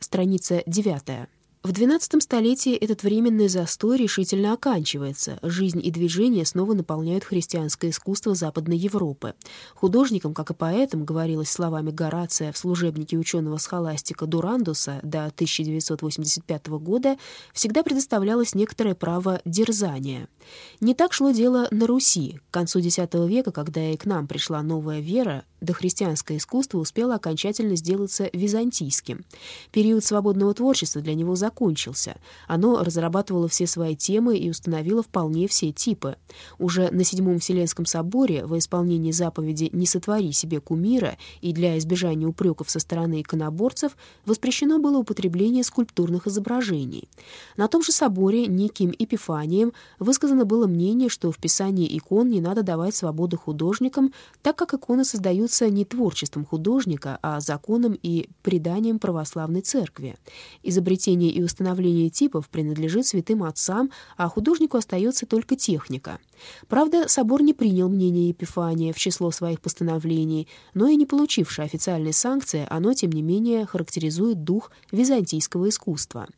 страница 9. В XII столетии этот временный застой решительно оканчивается. Жизнь и движение снова наполняют христианское искусство Западной Европы. Художникам, как и поэтам, говорилось словами Горация в служебнике ученого-схоластика Дурандуса до 1985 года, всегда предоставлялось некоторое право дерзания. Не так шло дело на Руси. К концу X века, когда и к нам пришла новая вера, дохристианское искусство успело окончательно сделаться византийским. Период свободного творчества для него закончился. Оно разрабатывало все свои темы и установило вполне все типы. Уже на Седьмом Вселенском соборе во исполнении заповеди «Не сотвори себе кумира» и для избежания упреков со стороны иконоборцев воспрещено было употребление скульптурных изображений. На том же соборе неким Эпифанием высказано было мнение, что в писании икон не надо давать свободу художникам, так как иконы создают являются не творчеством художника, а законом и преданием православной церкви. Изобретение и установление типов принадлежит святым отцам, а художнику остается только техника. Правда, собор не принял мнение Епифания в число своих постановлений, но и не получившее официальной санкции, оно, тем не менее, характеризует дух византийского искусства.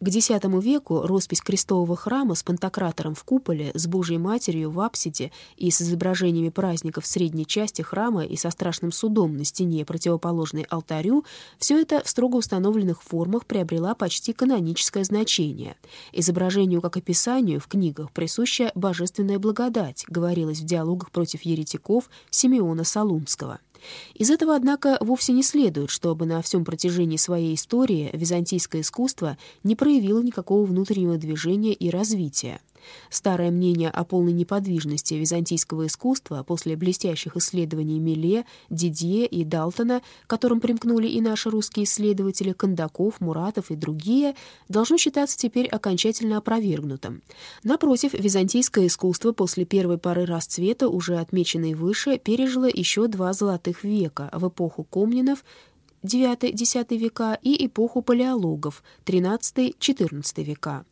К X веку роспись крестового храма с пантократором в куполе, с Божьей Матерью в апсиде и с изображениями праздников в средней части храма и со страшным судом на стене, противоположной алтарю, все это в строго установленных формах приобрела почти каноническое значение. Изображению, как описанию, в книгах присуща божественная благодать, говорилось в диалогах против еретиков Симеона Солунского. Из этого, однако, вовсе не следует, чтобы на всем протяжении своей истории византийское искусство не проявило никакого внутреннего движения и развития. Старое мнение о полной неподвижности византийского искусства после блестящих исследований Миле, Дидье и Далтона, которым примкнули и наши русские исследователи Кондаков, Муратов и другие, должно считаться теперь окончательно опровергнутым. Напротив, византийское искусство после первой поры расцвета, уже отмеченной выше, пережило еще два золотых века в эпоху Комнинов IX-X века и эпоху палеологов XIII-XIV века.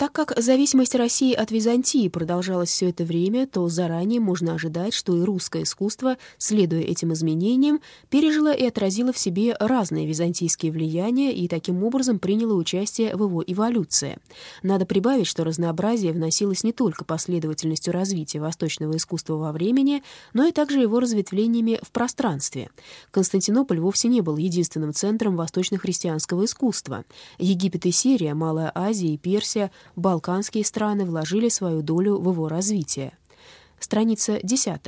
Так как зависимость России от Византии продолжалась все это время, то заранее можно ожидать, что и русское искусство, следуя этим изменениям, пережило и отразило в себе разные византийские влияния и таким образом приняло участие в его эволюции. Надо прибавить, что разнообразие вносилось не только последовательностью развития восточного искусства во времени, но и также его разветвлениями в пространстве. Константинополь вовсе не был единственным центром восточно-христианского искусства. Египет и Сирия, Малая Азия и Персия, балканские страны вложили свою долю в его развитие. Страница 10.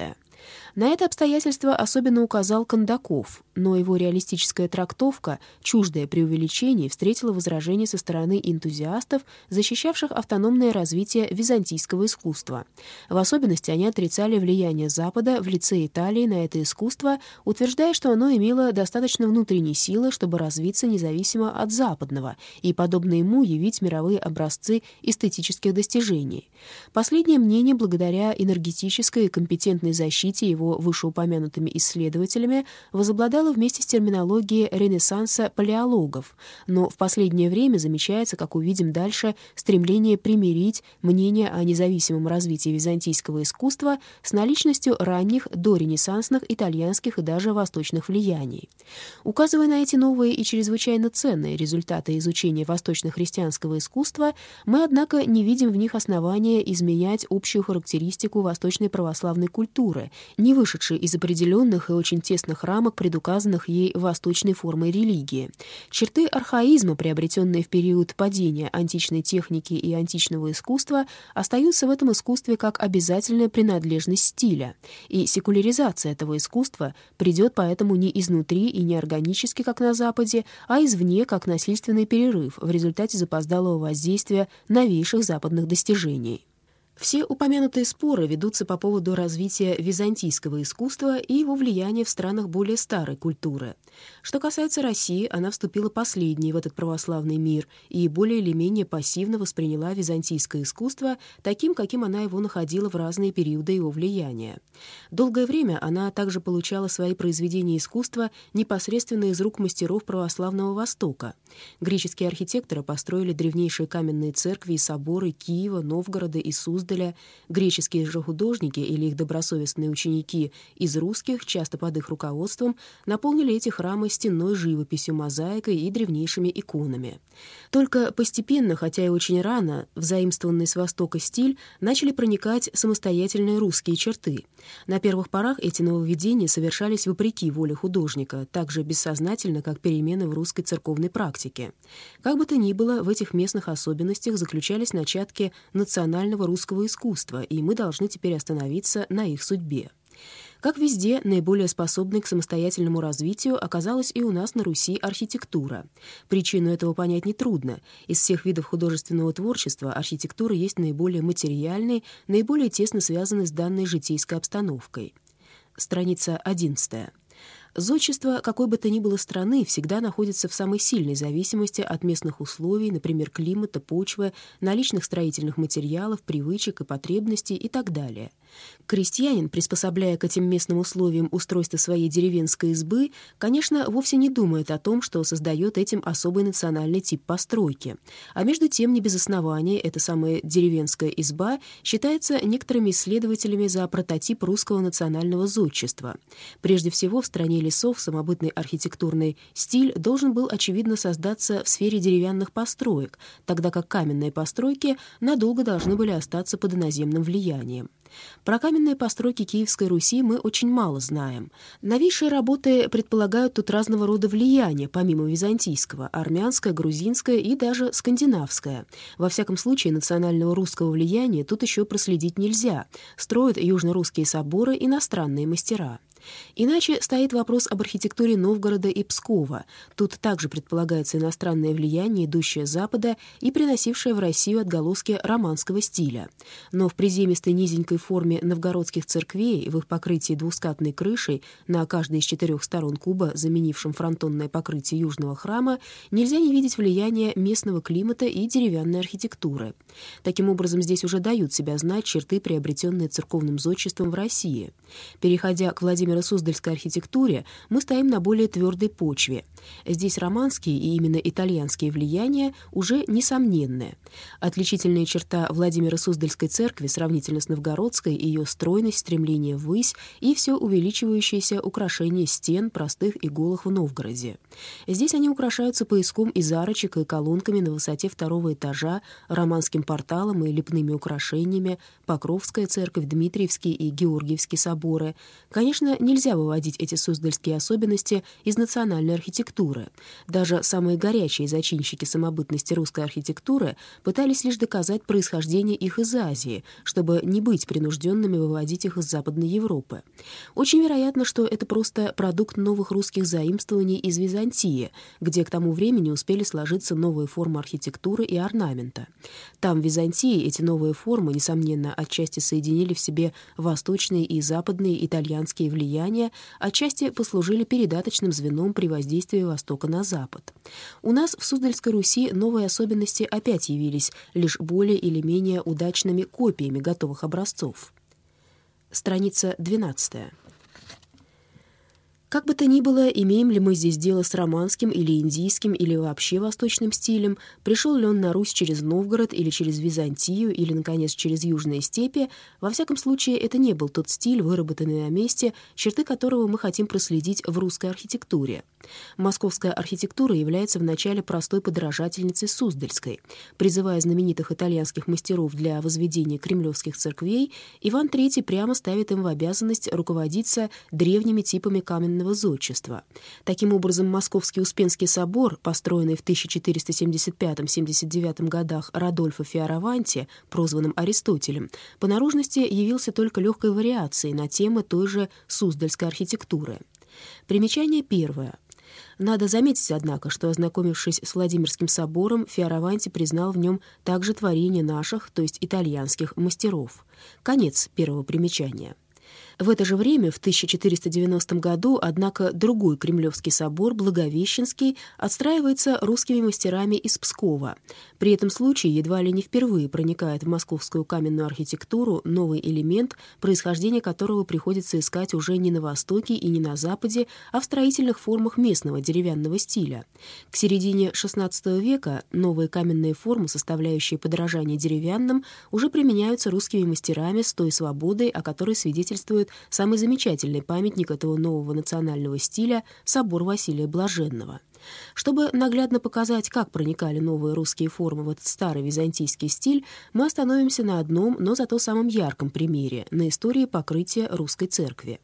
На это обстоятельство особенно указал Кондаков, но его реалистическая трактовка, чуждая преувеличений, встретила возражение со стороны энтузиастов, защищавших автономное развитие византийского искусства. В особенности они отрицали влияние Запада в лице Италии на это искусство, утверждая, что оно имело достаточно внутренней силы, чтобы развиться независимо от западного и, подобно ему, явить мировые образцы эстетических достижений. Последнее мнение, благодаря энергетической и компетентной защите его его вышеупомянутыми исследователями, возобладала вместе с терминологией ренессанса палеологов, но в последнее время замечается, как увидим дальше, стремление примирить мнение о независимом развитии византийского искусства с наличностью ранних доренессансных итальянских и даже восточных влияний. Указывая на эти новые и чрезвычайно ценные результаты изучения восточно-христианского искусства, мы, однако, не видим в них основания изменять общую характеристику восточной православной культуры, не не вышедшей из определенных и очень тесных рамок, предуказанных ей восточной формой религии. Черты архаизма, приобретенные в период падения античной техники и античного искусства, остаются в этом искусстве как обязательная принадлежность стиля, и секуляризация этого искусства придет поэтому не изнутри и не органически, как на Западе, а извне, как насильственный перерыв в результате запоздалого воздействия новейших западных достижений. Все упомянутые споры ведутся по поводу развития византийского искусства и его влияния в странах более старой культуры. Что касается России, она вступила последней в этот православный мир и более или менее пассивно восприняла византийское искусство таким, каким она его находила в разные периоды его влияния. Долгое время она также получала свои произведения искусства непосредственно из рук мастеров православного Востока. Греческие архитекторы построили древнейшие каменные церкви и соборы Киева, Новгорода и Суздали, Суздаля, греческие же художники или их добросовестные ученики из русских, часто под их руководством, наполнили эти храмы стенной живописью, мозаикой и древнейшими иконами. Только постепенно, хотя и очень рано, в заимствованный с Востока стиль начали проникать самостоятельные русские черты. На первых порах эти нововведения совершались вопреки воле художника, так же бессознательно, как перемены в русской церковной практике. Как бы то ни было, в этих местных особенностях заключались начатки национального русского искусства, и мы должны теперь остановиться на их судьбе. Как везде, наиболее способной к самостоятельному развитию оказалась и у нас на Руси архитектура. Причину этого понять нетрудно. Из всех видов художественного творчества архитектура есть наиболее материальной, наиболее тесно связанной с данной житейской обстановкой. Страница 11. Зодчество какой бы то ни было страны всегда находится в самой сильной зависимости от местных условий, например, климата, почвы, наличных строительных материалов, привычек и потребностей и так далее. Крестьянин, приспособляя к этим местным условиям устройство своей деревенской избы, конечно, вовсе не думает о том, что создает этим особый национальный тип постройки. А между тем, не без основания, эта самая деревенская изба считается некоторыми исследователями за прототип русского национального зодчества. Прежде всего, в стране лесов самобытный архитектурный стиль должен был, очевидно, создаться в сфере деревянных построек, тогда как каменные постройки надолго должны были остаться под иноземным влиянием. Про каменные постройки Киевской Руси мы очень мало знаем. Новейшие работы предполагают тут разного рода влияния, помимо византийского, армянское, грузинское и даже скандинавское. Во всяком случае, национального русского влияния тут еще проследить нельзя. Строят южно-русские соборы иностранные мастера. Иначе стоит вопрос об архитектуре Новгорода и Пскова. Тут также предполагается иностранное влияние, идущее с Запада и приносившее в Россию отголоски романского стиля. Но в приземистой низенькой форме новгородских церквей, в их покрытии двускатной крышей, на каждой из четырех сторон куба, заменившем фронтонное покрытие южного храма, нельзя не видеть влияния местного климата и деревянной архитектуры. Таким образом, здесь уже дают себя знать черты, приобретенные церковным зодчеством в России. Переходя к Владимиру Владимиро-Суздальской архитектуре мы стоим на более твердой почве. Здесь романские и именно итальянские влияния уже несомненные. Отличительная черта Владимиро-Суздальской церкви сравнительно с Новгородской — ее стройность, стремление ввысь и все увеличивающееся украшение стен, простых и голых в Новгороде. Здесь они украшаются пояском из арочек и колонками на высоте второго этажа, романским порталом и лепными украшениями, Покровская церковь, Дмитриевский и Георгиевский соборы. Конечно, нельзя выводить эти суздальские особенности из национальной архитектуры. Даже самые горячие зачинщики самобытности русской архитектуры пытались лишь доказать происхождение их из Азии, чтобы не быть принужденными выводить их из Западной Европы. Очень вероятно, что это просто продукт новых русских заимствований из Византии, где к тому времени успели сложиться новые формы архитектуры и орнамента. Там, в Византии, эти новые формы, несомненно, отчасти соединили в себе восточные и западные итальянские влияния, влияния отчасти послужили передаточным звеном при воздействии Востока на Запад. У нас в Суздальской Руси новые особенности опять явились лишь более или менее удачными копиями готовых образцов. Страница 12. Как бы то ни было, имеем ли мы здесь дело с романским или индийским или вообще восточным стилем, пришел ли он на Русь через Новгород или через Византию или, наконец, через Южные степи, во всяком случае, это не был тот стиль, выработанный на месте, черты которого мы хотим проследить в русской архитектуре. Московская архитектура является вначале простой подражательницей Суздальской. Призывая знаменитых итальянских мастеров для возведения кремлевских церквей, Иван III прямо ставит им в обязанность руководиться древними типами каменного церковного зодчества. Таким образом, Московский Успенский собор, построенный в 1475-79 годах Радольфо Фиараванти, прозванным Аристотелем, по наружности явился только легкой вариацией на темы той же Суздальской архитектуры. Примечание первое. Надо заметить, однако, что, ознакомившись с Владимирским собором, Фиараванти признал в нем также творение наших, то есть итальянских, мастеров. Конец первого примечания. В это же время, в 1490 году, однако, другой Кремлевский собор, Благовещенский, отстраивается русскими мастерами из Пскова. При этом случае едва ли не впервые проникает в московскую каменную архитектуру новый элемент, происхождение которого приходится искать уже не на Востоке и не на Западе, а в строительных формах местного деревянного стиля. К середине XVI века новые каменные формы, составляющие подражание деревянным, уже применяются русскими мастерами с той свободой, о которой свидетельствует самый замечательный памятник этого нового национального стиля — собор Василия Блаженного. Чтобы наглядно показать, как проникали новые русские формы в этот старый византийский стиль, мы остановимся на одном, но зато самом ярком примере — на истории покрытия русской церкви.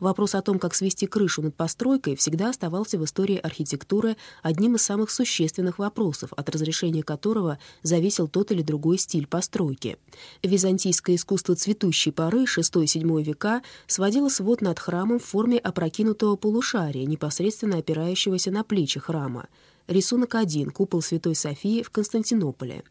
Вопрос о том, как свести крышу над постройкой, всегда оставался в истории архитектуры одним из самых существенных вопросов, от разрешения которого зависел тот или другой стиль постройки. Византийское искусство цветущей поры VI-VII века сводило свод над храмом в форме опрокинутого полушария, непосредственно опирающегося на плечи храма. Рисунок 1. Купол Святой Софии в Константинополе.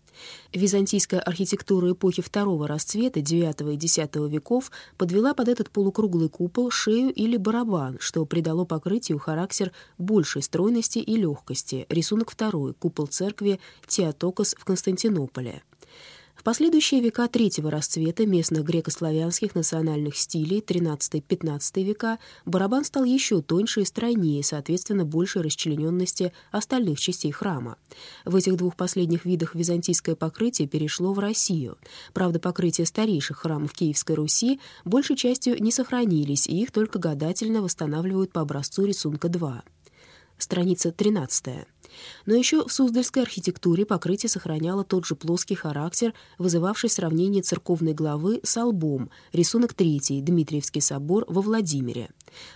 Византийская архитектура эпохи второго расцвета IX и X веков подвела под этот полукруглый купол шею или барабан, что придало покрытию характер большей стройности и легкости. Рисунок второй. Купол церкви Теотокос в Константинополе. Последующие века третьего расцвета местных греко-славянских национальных стилей XIII-XV века барабан стал еще тоньше и стройнее, соответственно, большей расчлененности остальных частей храма. В этих двух последних видах византийское покрытие перешло в Россию. Правда, покрытия старейших храмов Киевской Руси большей частью не сохранились, и их только гадательно восстанавливают по образцу рисунка 2. Страница 13. Но еще в Суздальской архитектуре покрытие сохраняло тот же плоский характер, вызывавший сравнение церковной главы с албом, рисунок третий, Дмитриевский собор во Владимире.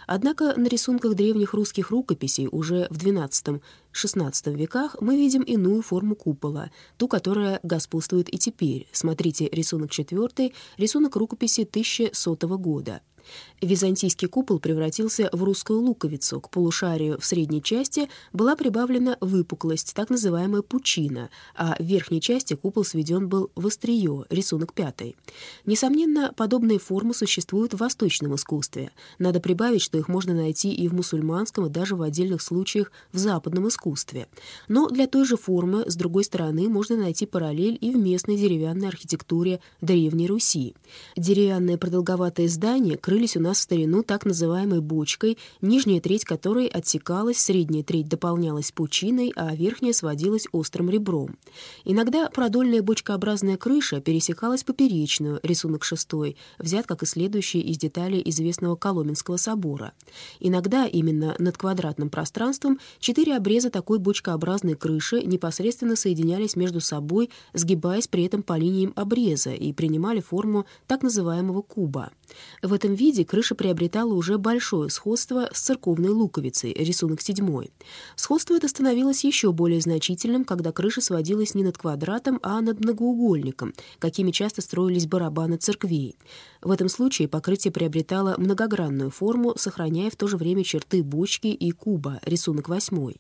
Однако на рисунках древних русских рукописей уже в XII-XVI веках мы видим иную форму купола, ту, которая господствует и теперь. Смотрите рисунок 4, рисунок рукописи 1100 года. Византийский купол превратился в русскую луковицу. К полушарию в средней части была прибавлена выпуклость, так называемая пучина, а в верхней части купол сведен был в острие, рисунок пятый. Несомненно, подобные формы существуют в восточном искусстве. Надо прибавить, что их можно найти и в мусульманском, и даже в отдельных случаях в западном искусстве. Но для той же формы, с другой стороны, можно найти параллель и в местной деревянной архитектуре Древней Руси. Деревянные продолговатые здания крылись у нас в старину так называемой бочкой, нижняя треть которой отсекалась, средняя треть дополнялась пучиной, а верхняя сводилась острым ребром. Иногда продольная бочкообразная крыша пересекалась поперечную, рисунок шестой, взят, как и следующий, из деталей известного Коломенского собора. Иногда именно над квадратным пространством четыре обреза такой бочкообразной крыши непосредственно соединялись между собой, сгибаясь при этом по линиям обреза и принимали форму так называемого куба. В этом виде крыша приобретала уже большое сходство с церковной луковицей, рисунок 7. Сходство это становилось еще более значительным, когда крыша сводилась не над квадратом, а над многоугольником, какими часто строились барабаны церквей. В этом случае покрытие приобретало многогранную форму, сохраняя в то же время черты бочки и куба, рисунок 8.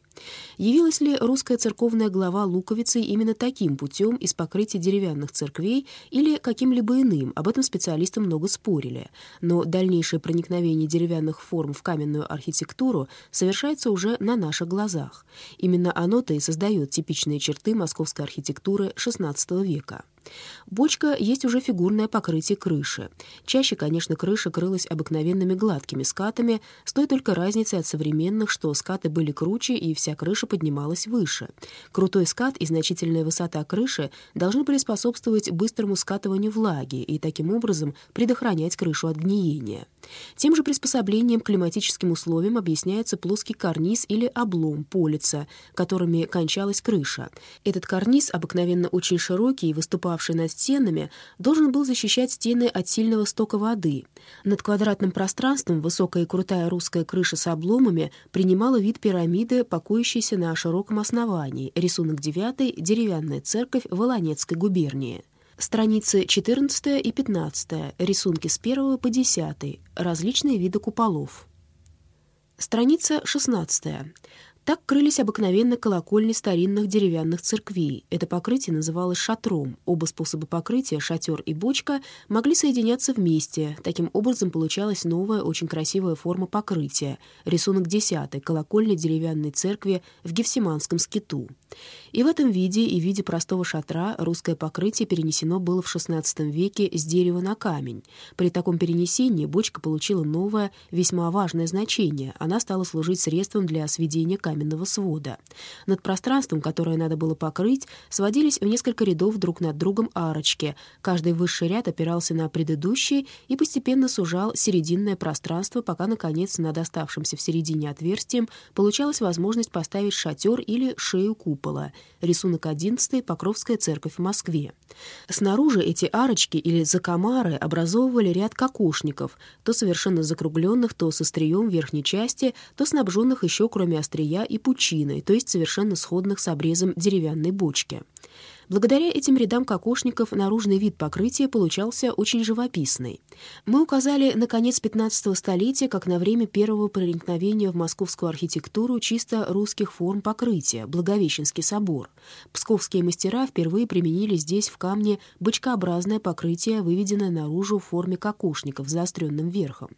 Явилась ли русская церковная глава луковицей именно таким путем из покрытия деревянных церквей или каким-либо иным, об этом специалисты много спорили. Но дальнейшее проникновение деревянных форм в каменную архитектуру совершается уже на наших глазах. Именно оно-то и создает типичные черты московской архитектуры XVI века. Бочка есть уже фигурное покрытие крыши. Чаще, конечно, крыша крылась обыкновенными гладкими скатами, с той только разницей от современных, что скаты были круче и вся крыша поднималась выше. Крутой скат и значительная высота крыши должны были способствовать быстрому скатыванию влаги и таким образом предохранять крышу от гниения. Тем же приспособлением к климатическим условиям объясняется плоский карниз или облом полица, которыми кончалась крыша. Этот карниз, обыкновенно очень широкий и выступавший над стенами, должен был защищать стены от сильного стока воды. Над квадратным пространством высокая и крутая русская крыша с обломами принимала вид пирамиды, покоящейся на широком основании. Рисунок 9 деревянная церковь Волонецкой губернии. Страницы 14 и 15, рисунки с 1 по 10, различные виды куполов. Страница 16. Так крылись обыкновенно колокольни старинных деревянных церквей. Это покрытие называлось шатром. Оба способа покрытия, шатер и бочка, могли соединяться вместе. Таким образом получалась новая, очень красивая форма покрытия. Рисунок 10. Колокольня деревянной церкви в Гефсиманском скиту. И в этом виде, и в виде простого шатра, русское покрытие перенесено было в XVI веке с дерева на камень. При таком перенесении бочка получила новое, весьма важное значение. Она стала служить средством для сведения каменного свода. Над пространством, которое надо было покрыть, сводились в несколько рядов друг над другом арочки. Каждый высший ряд опирался на предыдущий и постепенно сужал серединное пространство, пока, наконец, над оставшимся в середине отверстием получалась возможность поставить шатер или шею купола. Рисунок 11 Покровская церковь в Москве. Снаружи эти арочки или закомары образовывали ряд кокошников, то совершенно закругленных, то с острием верхней части, то снабженных еще, кроме острия, и пучиной, то есть совершенно сходных с обрезом деревянной бочки. Благодаря этим рядам кокошников наружный вид покрытия получался очень живописный. Мы указали на конец 15 столетия как на время первого проникновения в московскую архитектуру чисто русских форм покрытия, Благовещенский собор. Псковские мастера впервые применили здесь в камне бочкообразное покрытие, выведенное наружу в форме кокошников с заостренным верхом.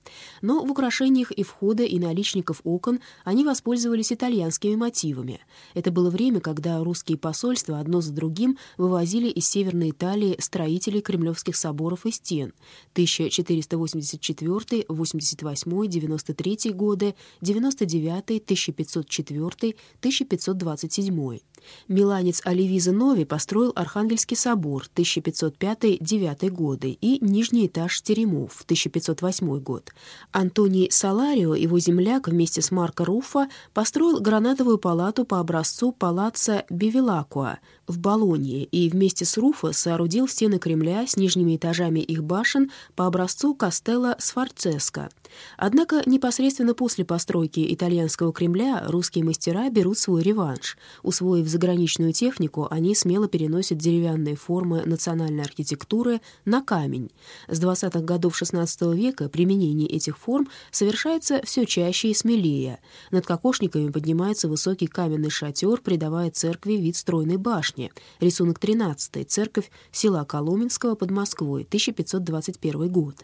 Но в украшениях и входа, и наличников окон они воспользовались итальянскими мотивами. Это было время, когда русские посольства одно за другим вывозили из Северной Италии строителей кремлевских соборов и стен 1484, 88, 93 годы, 99, 1504, 1527. Миланец Оливиза Нови построил Архангельский собор 1505-9 годы и нижний этаж теремов 1508 год. Антоний Саларио, его земляк, вместе с Марко Руффа построил гранатовую палату по образцу палаца Бивилакуа в Болонье и вместе с Руффа соорудил стены Кремля с нижними этажами их башен по образцу Кастелла Сфорцеско. Однако непосредственно после постройки итальянского Кремля русские мастера берут свой реванш. Усвоив заграничную технику, они смело переносят деревянные формы национальной архитектуры на камень. С 20-х годов XVI века применение этих форм совершается все чаще и смелее. Над кокошниками поднимается высокий каменный шатер, придавая церкви вид стройной башни. Рисунок 13. Церковь села Коломенского под Москвой, 1521 год.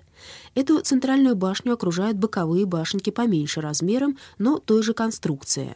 Эту центральную башню окружают боковые башенки поменьше размером, но той же конструкции.